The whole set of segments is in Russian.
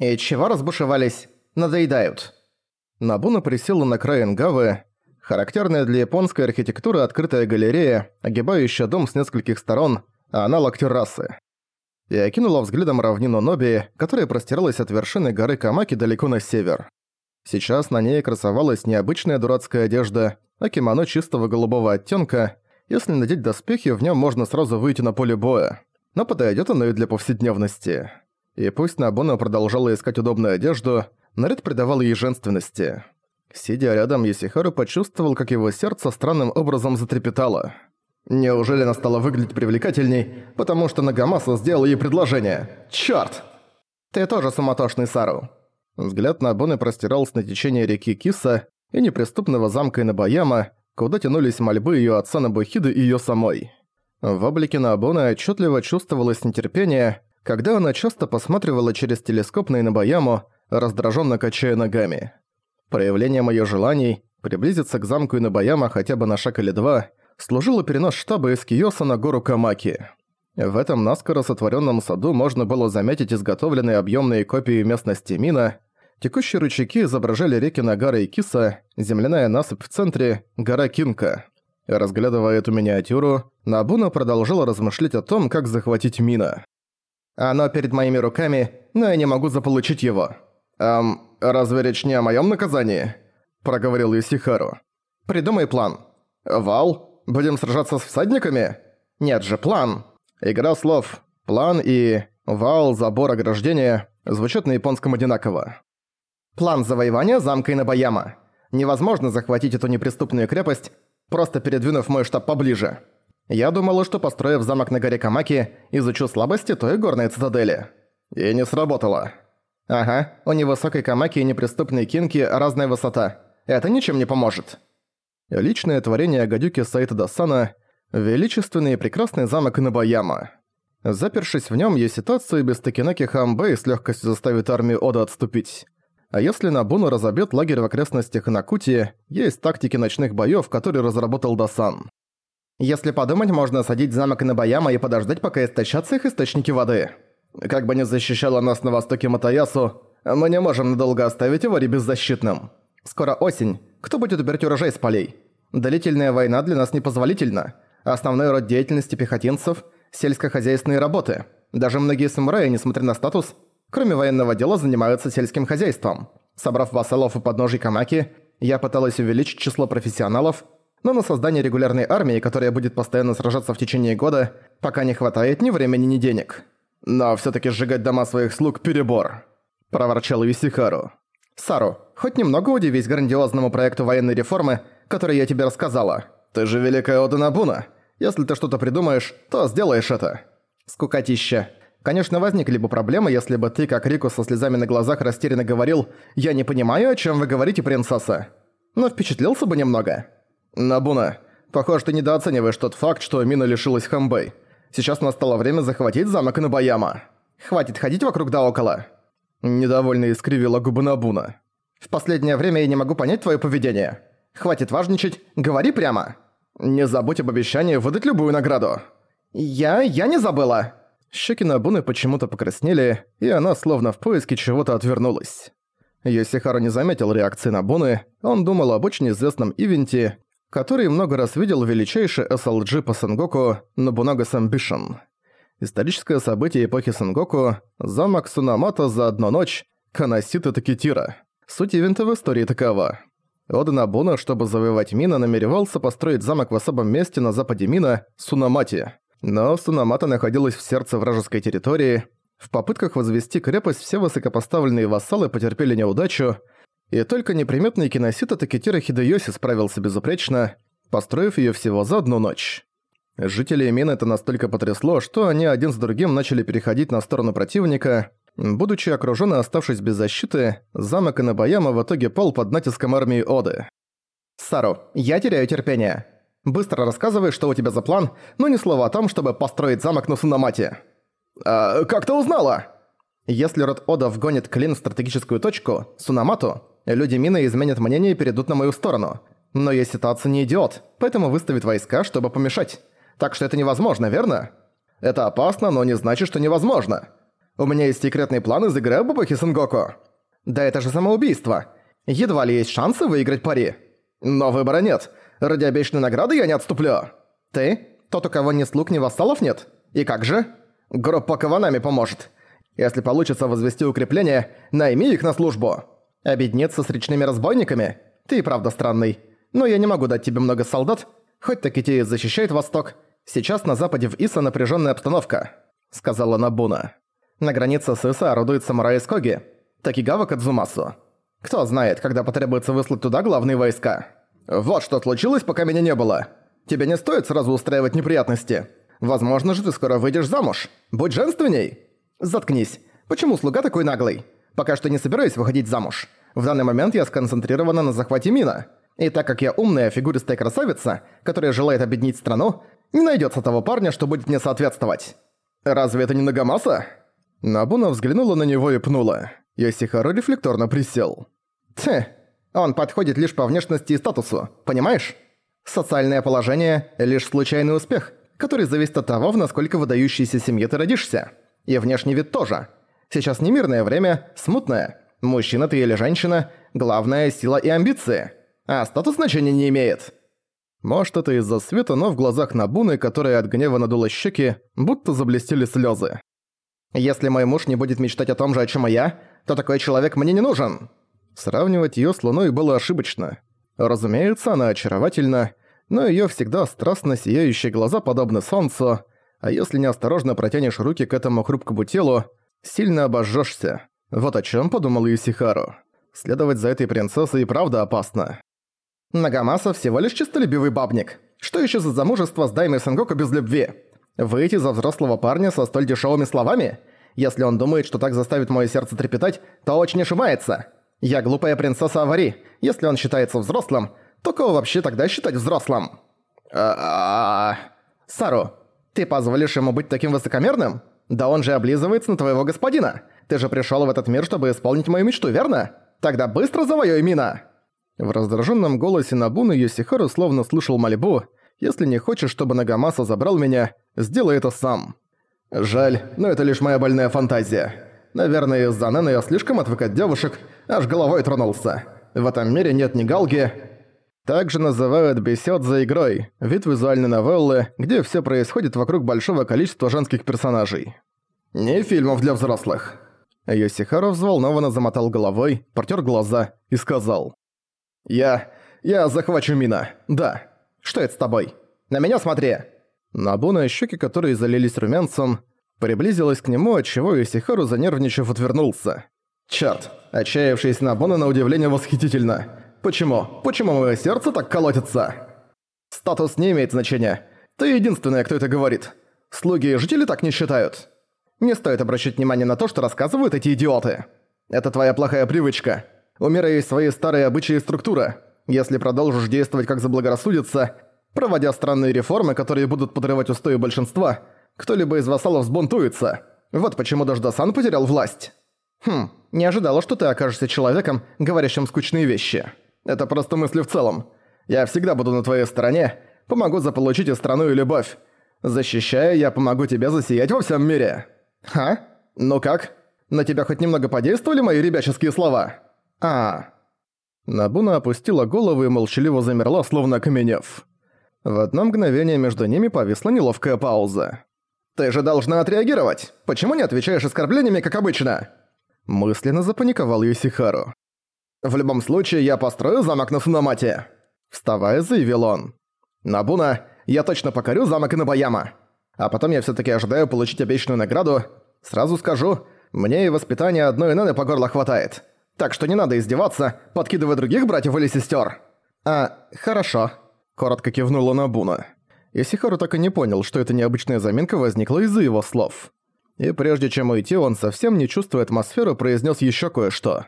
«И чего разбушевались? Надоедают». Набуна присела на край Энгавы, характерная для японской архитектуры открытая галерея, огибающая дом с нескольких сторон, а аналог террасы. И окинула взглядом равнину Ноби, которая простиралась от вершины горы Камаки далеко на север. Сейчас на ней красовалась необычная дурацкая одежда, а кимоно чистого голубого оттенка. Если надеть доспехи, в нем можно сразу выйти на поле боя. Но подойдет оно и для повседневности. И пусть Набуна продолжала искать удобную одежду, наряд придавал ей женственности. Сидя рядом, Есихару почувствовал, как его сердце странным образом затрепетало. Неужели она стала выглядеть привлекательней, потому что Нагамаса сделал ей предложение? Чёрт! Ты тоже суматошный, Сару. Взгляд на Абоны простирался на течение реки Киса и неприступного замка Инабаяма, куда тянулись мольбы её отца Набухиды и её самой. В облике Наабоны отчетливо чувствовалось нетерпение, когда она часто посматривала через телескоп на Инабаяму, раздраженно качая ногами. Проявлением её желаний приблизиться к замку Инабаяма хотя бы на шаг или два служило перенос штаба из Киоса на гору Камаки. В этом наскоро сотворенном саду можно было заметить изготовленные объемные копии местности Мина. Текущие ручейки изображали реки Нагара и Киса, земляная насыпь в центре – гора Кинка. Разглядывая эту миниатюру, Набуна продолжала размышлять о том, как захватить Мина. «Оно перед моими руками, но я не могу заполучить его». «Эм, разве речь не о моем наказании?» – проговорил Юсихару. «Придумай план». «Вал? Будем сражаться с всадниками?» «Нет же, план!» Игра слов «план» и «вал», «забор», «ограждение» звучат на японском одинаково. План завоевания замка Инобаяма. Невозможно захватить эту неприступную крепость, просто передвинув мой штаб поближе. Я думала, что построив замок на горе Камаки, изучу слабости той горной цитадели. И не сработало. Ага, у невысокой Камаки и неприступной Кинки разная высота. Это ничем не поможет. Личное творение Гадюки Саита Дасана Величественный и прекрасный замок Набаяма. Запершись в нем, Еситацию без Такинаки Хамбэй с легкостью заставит армию Ода отступить. А если Набуну разобьет лагерь в окрестностях Накути, есть тактики ночных боёв, которые разработал Дасан. Если подумать, можно садить замок Набаяма и подождать, пока истощатся их источники воды. Как бы ни защищала нас на востоке Матаясу, мы не можем надолго оставить его беззащитным. Скоро осень. Кто будет убирать урожай с полей? Длительная война для нас непозволительна. Основной род деятельности пехотинцев – сельскохозяйственные работы. Даже многие самураи, несмотря на статус, кроме военного дела, занимаются сельским хозяйством. Собрав вассалов у подножий Камаки, я пыталась увеличить число профессионалов, но на создание регулярной армии, которая будет постоянно сражаться в течение года, пока не хватает ни времени, ни денег. Но всё-таки сжигать дома своих слуг – перебор. Проворчал Юсихару. Сару, хоть немного удивись грандиозному проекту военной реформы, который я тебе рассказала. «Ты же великая Ода Набуна. Если ты что-то придумаешь, то сделаешь это». Скукотища. Конечно, возникли бы проблемы, если бы ты, как Рику со слезами на глазах, растерянно говорил «Я не понимаю, о чем вы говорите, принцесса». Но впечатлился бы немного. Набуна, похоже, ты недооцениваешь тот факт, что Мина лишилась Хамбэй. Сейчас настало время захватить замок Набаяма. Хватит ходить вокруг да около. Недовольно искривила губы Набуна. В последнее время я не могу понять твое поведение. Хватит важничать, говори прямо. Не забудь об обещании выдать любую награду. Я... я не забыла. Щеки Набуны почему-то покраснели, и она словно в поиске чего-то отвернулась. Йосихару не заметил реакции Набуны, он думал об очень известном ивенте, который много раз видел величайший SLG по Сенгоку Набунага Самбишен. Историческое событие эпохи Сенгоку – замок Сунамата за одну ночь, Канасита Такитира. Суть ивента в истории такова. Ода Набуна, чтобы завоевать Мина, намеревался построить замок в особом месте на западе Мина – Сунамати. Но Сунамата находилась в сердце вражеской территории. В попытках возвести крепость все высокопоставленные вассалы потерпели неудачу, и только неприметный киносита Такитира Хидеоси справился безупречно, построив ее всего за одну ночь. Жителей Мина это настолько потрясло, что они один с другим начали переходить на сторону противника, Будучи окружён и оставшись без защиты, замок Инабаяма в итоге пал под натиском армии Оды. «Сару, я теряю терпение. Быстро рассказывай, что у тебя за план, но ни слова о том, чтобы построить замок на Сунамате». «А как ты узнала?» Если род Ода вгонит клин в стратегическую точку, Сунамату, люди Мина изменят мнение и перейдут на мою сторону. Но я ситуация не идиот, поэтому выставит войска, чтобы помешать. Так что это невозможно, верно? Это опасно, но не значит, что невозможно. У меня есть секретный план из игры об эпохе Сенгоку. Да это же самоубийство. Едва ли есть шансы выиграть пари. Но выбора нет. Ради обещанной награды я не отступлю. Ты? Тот, у кого ни слуг, ни вассалов нет? И как же? Группа Каванами поможет. Если получится возвести укрепление, найми их на службу. Объединиться с речными разбойниками? Ты и правда странный. Но я не могу дать тебе много солдат, хоть Такити защищает Восток. Сейчас на западе в Иса напряженная обстановка», — сказала Набуна. «На границе с Иса орудует самурай из Коги, Такигава Кадзумасу. Кто знает, когда потребуется выслать туда главные войска. Вот что случилось, пока меня не было. Тебе не стоит сразу устраивать неприятности. Возможно же ты скоро выйдешь замуж. Будь женственней. Заткнись. Почему слуга такой наглый? Пока что не собираюсь выходить замуж. В данный момент я сконцентрирована на захвате Мина. И так как я умная, фигуристая красавица, которая желает объединить страну, не найдется того парня, что будет мне соответствовать. Разве это не Нагамаса? Набуна взглянула на него и пнула. Йосихару рефлекторно присел. Ть, он подходит лишь по внешности и статусу, понимаешь? Социальное положение – лишь случайный успех, который зависит от того, в насколько выдающейся семье ты родишься. И внешний вид тоже. Сейчас не мирное время, смутное. Мужчина ты или женщина – главная сила и амбиции. А статус значения не имеет. Может, это из-за света, но в глазах Набуны, которая от гнева надула щеки, будто заблестели слезы. «Если мой муж не будет мечтать о том же, о чем и я, то такой человек мне не нужен!» Сравнивать её с Луной было ошибочно. Разумеется, она очаровательна, но её всегда страстно сияющие глаза подобны солнцу, а если неосторожно протянешь руки к этому хрупкому телу, сильно обожжёшься. Вот о чём подумал Юсихару. Следовать за этой принцессой и правда опасно. Нагамаса всего лишь честолюбивый бабник. Что ещё за замужество с Даймой Сенгоку без любви? Выйти за взрослого парня со столь дешёвыми словами? Если он думает, что так заставит моё сердце трепетать, то очень ошибается. Я глупая принцесса Авари. Если он считается взрослым, то кого вообще тогда считать взрослым? А Сару, ты позволишь ему быть таким высокомерным? Да он же облизывается на твоего господина. Ты же пришёл в этот мир, чтобы исполнить мою мечту, верно? Тогда быстро завоюй Мина!» В раздраженном голосе Набуны Йосихару словно слышал мольбу «Если не хочешь, чтобы Нагамаса забрал меня, сделай это сам». «Жаль, но это лишь моя больная фантазия. Наверное, из-за Нэна я слишком отвык от девушек, аж головой тронулся. В этом мире нет ни галги». Также называют бесед за игрой, вид визуальной новеллы, где все происходит вокруг большого количества женских персонажей. Не фильмов для взрослых. Йосихару взволнованно замотал головой, протер глаза и сказал. «Я... я захвачу Мина. Да. Что это с тобой? На меня смотри!» Набуна, щеки которые залились румянцем, приблизилась к нему, отчего Исихару, занервничав, отвернулся. «Чёрт! Отчаявшись Набуна на удивление восхитительно. Почему? Почему мое сердце так колотится?» «Статус не имеет значения. Ты единственная, кто это говорит. Слуги и жители так не считают. Не стоит обращать внимание на то, что рассказывают эти идиоты. Это твоя плохая привычка. У мира есть свои старые обычаи и структура. Если продолжишь действовать как заблагорассудится, проводя странные реформы, которые будут подрывать устои большинства, кто-либо из вассалов сбунтуется. Вот почему Дождасан потерял власть. Хм, не ожидала, что ты окажешься человеком, говорящим скучные вещи. Это просто мысли в целом. Я всегда буду на твоей стороне, помогу заполучить и страну, и любовь. Защищая, я помогу тебе засиять во всем мире. Ха? Ну как? На тебя хоть немного подействовали мои ребяческие слова? А. Набуна опустила голову и молчаливо замерла, словно окаменев. В одно мгновение между ними повисла неловкая пауза. «Ты же должна отреагировать! Почему не отвечаешь оскорблениями, как обычно?» Мысленно запаниковал Юсихару. «В любом случае, я построю замок на Сунамате!» Вставая, заявил он. «Набуна, я точно покорю замок Инобаяма. А потом я всё-таки ожидаю получить обещанную награду. Сразу скажу, мне и воспитания одной Нэны по горло хватает. Так что не надо издеваться, подкидывая других братьев или сестер. «А, хорошо», — коротко кивнула Набуна. Исихару так и не понял, что эта необычная заминка возникла из-за его слов. И прежде чем уйти, он совсем не чувствуя атмосферу, произнес еще кое-что.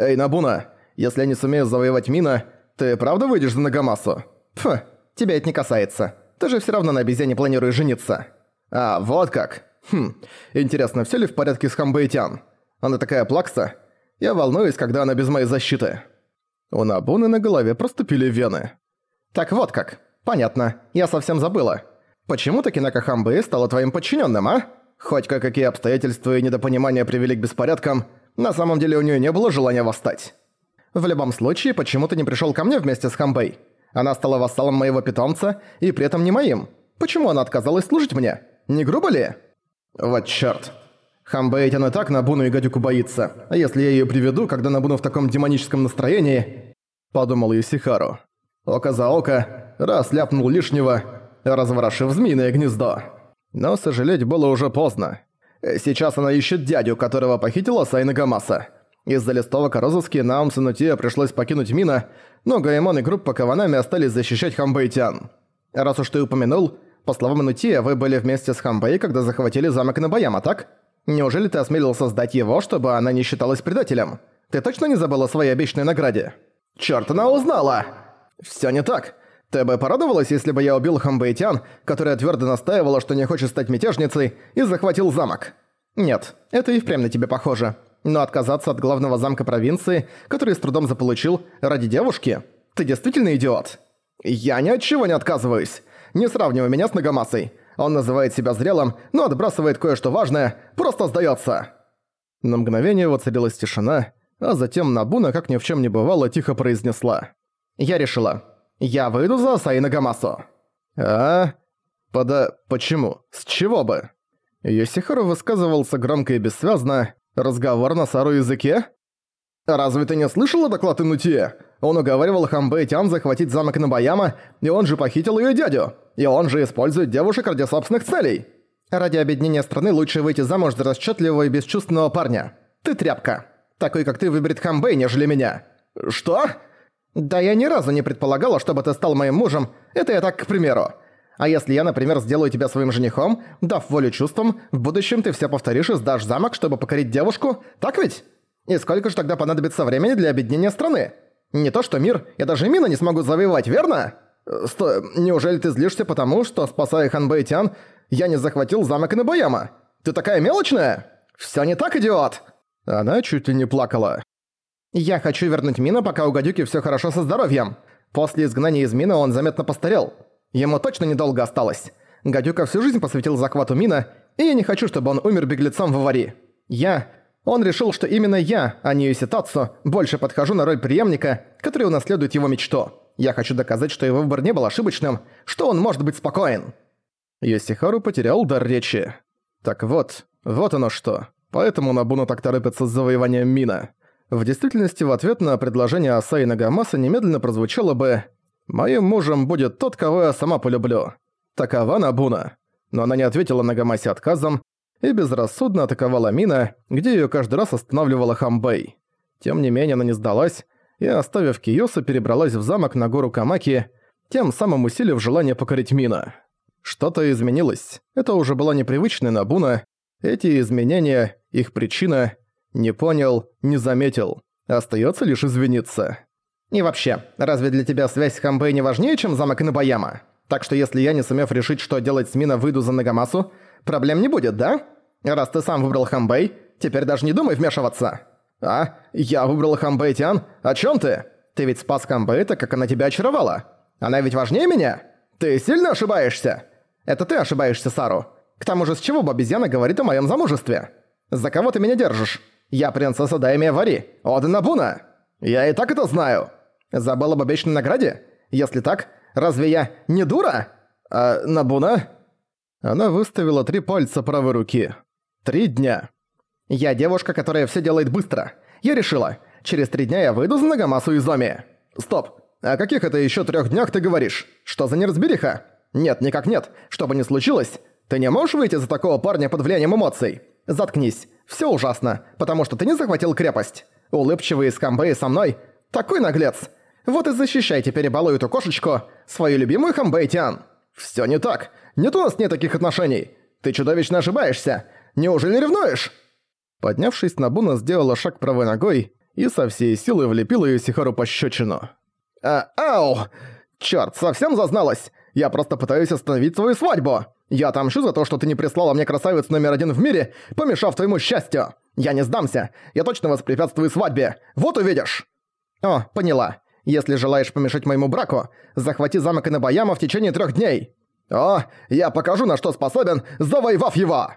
«Эй, Набуна, если я не сумею завоевать Мина, ты правда выйдешь за Нагамасу?» «Пф, тебя это не касается. Ты же все равно на обезьяне планируешь жениться». «А, вот как. Хм, интересно, все ли в порядке с Хамбэйтян? Она такая плакса? Я волнуюсь, когда она без моей защиты». У Набуны на голове проступили вены. «Так вот как. Понятно. Я совсем забыла. Почему таки Нака Хамбэй стала твоим подчиненным, а? Хоть кое-какие обстоятельства и недопонимания привели к беспорядкам, на самом деле у нее не было желания восстать. В любом случае, почему ты не пришел ко мне вместе с Хамбэй? Она стала вассалом моего питомца и при этом не моим. Почему она отказалась служить мне? Не грубо ли? Вот чёрт. Хамбэйтян и так Набуну и гадюку боится. А если я её приведу, когда Набуну в таком демоническом настроении... Подумал Юсихару. Око за око, раз ляпнул лишнего, разворошив змеиное гнездо. Но сожалеть было уже поздно. Сейчас она ищет дядю, которого похитила Сайна Гамаса. Из-за листовок о розыске Наум Санутия пришлось покинуть Мина, но Гаймон и группа Каванами остались защищать Хамбэйтян. Раз уж ты упомянул, по словам Инутия, вы были вместе с Хамбэй, когда захватили замок Набаяма, так? Неужели ты осмелился сдать его, чтобы она не считалась предателем? Ты точно не забыла своей обещанной награде? Чёрт, она узнала! Всё не так. Ты бы порадовалась, если бы я убил Хамбэйтян, которая твёрдо настаивала, что не хочет стать мятежницей, и захватил замок? Нет, это и впрямь на тебе похоже. Но отказаться от главного замка провинции, который с трудом заполучил, ради девушки? Ты действительно идиот? Я ни от чего не отказываюсь. Не сравнивай меня с Нагамасой. Он называет себя зрелым, но отбрасывает кое-что важное, просто сдается. На мгновение воцарилась тишина, а затем Набуна, как ни в чем не бывало, тихо произнесла. «Я решила. Я выйду за Асаи Нагамасу». «А? Пода... почему? С чего бы?» Йосихару высказывался громко и бессвязно. Разговор на сару языке? «Разве ты не слышала доклад Инутия? Он уговаривал Хамбэй Тян захватить замок Набаяма, и он же похитил её дядю. И он же использует девушек ради собственных целей. Ради объединения страны лучше выйти замуж за расчётливого и бесчувственного парня. Ты тряпка. Такой, как ты, выберет Хамбэй, нежели меня. Что? Да я ни разу не предполагала, чтобы ты стал моим мужем. Это я так, к примеру. А если я, например, сделаю тебя своим женихом, дав волю чувствам, в будущем ты все повторишь и сдашь замок, чтобы покорить девушку, так ведь? И сколько же тогда понадобится времени для объединения страны? Не то что мир, я даже Мина не смогу завоевать, верно? Сто... Неужели ты злишься потому, что, спасая Ханбэйтян, я не захватил замок Инобаяма? Ты такая мелочная? Всё не так, идиот!» Она чуть ли не плакала. «Я хочу вернуть Мина, пока у гадюки всё хорошо со здоровьем. После изгнания из Мина он заметно постарел. Ему точно недолго осталось. Гадюка всю жизнь посвятил захвату Мина, и я не хочу, чтобы он умер беглецом в аварии. Я он решил, что именно я, а не Юситацу, больше подхожу на роль преемника, который унаследует его мечту. Я хочу доказать, что его выбор не был ошибочным, что он может быть спокоен». Йосихару потерял дар речи. Так вот, вот оно что. Поэтому Набуна так торопится с завоеванием Мина. В действительности, в ответ на предложение Асаи Нагамаса немедленно прозвучало бы «Моим мужем будет тот, кого я сама полюблю». Такова Набуна. Но она не ответила Нагамасе отказом, и безрассудно атаковала Мина, где её каждый раз останавливала Хамбэй. Тем не менее она не сдалась, и, оставив Киоса, перебралась в замок на гору Камаки, тем самым усилив желание покорить Мина. Что-то изменилось. Это уже была непривычная Набуна. Эти изменения, их причина, не понял, не заметил. Остаётся лишь извиниться. И вообще, разве для тебя связь с Хамбэй не важнее, чем замок Инобаяма? Так что если я, не сумев решить, что делать с Мина, выйду за Нагамасу, Проблем не будет, да? Раз ты сам выбрал Хамбэй, теперь даже не думай вмешиваться. А? Я выбрал Хамбэй Тян? О чем ты? Ты ведь спас Хамбэй, так как она тебя очаровала. Она ведь важнее меня? Ты сильно ошибаешься? Это ты ошибаешься, Сару. К тому же, с чего бы обезьяна говорит о моем замужестве? За кого ты меня держишь? Я принцесса Даймия Вари, Ода Набуна. Я и так это знаю. Забыл об обещанной награде? Если так, разве я не дура? А Набуна? Она выставила три пальца правой руки. Три дня. Я девушка, которая все делает быстро. Я решила, через три дня я выйду за Нагамасу Изоми. Стоп. О каких это еще трех днях ты говоришь? Что за неразбериха? Нет, никак нет. Что бы ни случилось, ты не можешь выйти за такого парня под влиянием эмоций. Заткнись. Все ужасно, потому что ты не захватил крепость. Улыбчивый скамбэй со мной. Такой наглец. Вот и защищай теперь балу эту кошечку, свою любимую Хамбэйтян. Все не так. Нет у нас нет таких отношений. Ты чудовищно ошибаешься. Неужели ревнуешь?» Поднявшись, Набуна сделала шаг правой ногой и со всей силы влепила её Сихару пощечину. «А, ау! Чёрт, совсем зазналась! Я просто пытаюсь остановить свою свадьбу! Я отомщу за то, что ты не прислала мне красавицу номер один в мире, помешав твоему счастью! Я не сдамся! Я точно воспрепятствую свадьбе! Вот увидишь!» «О, поняла. Если желаешь помешать моему браку, захвати замок Инобаяма в течение трех дней. «О, я покажу, на что способен, завоевав его!»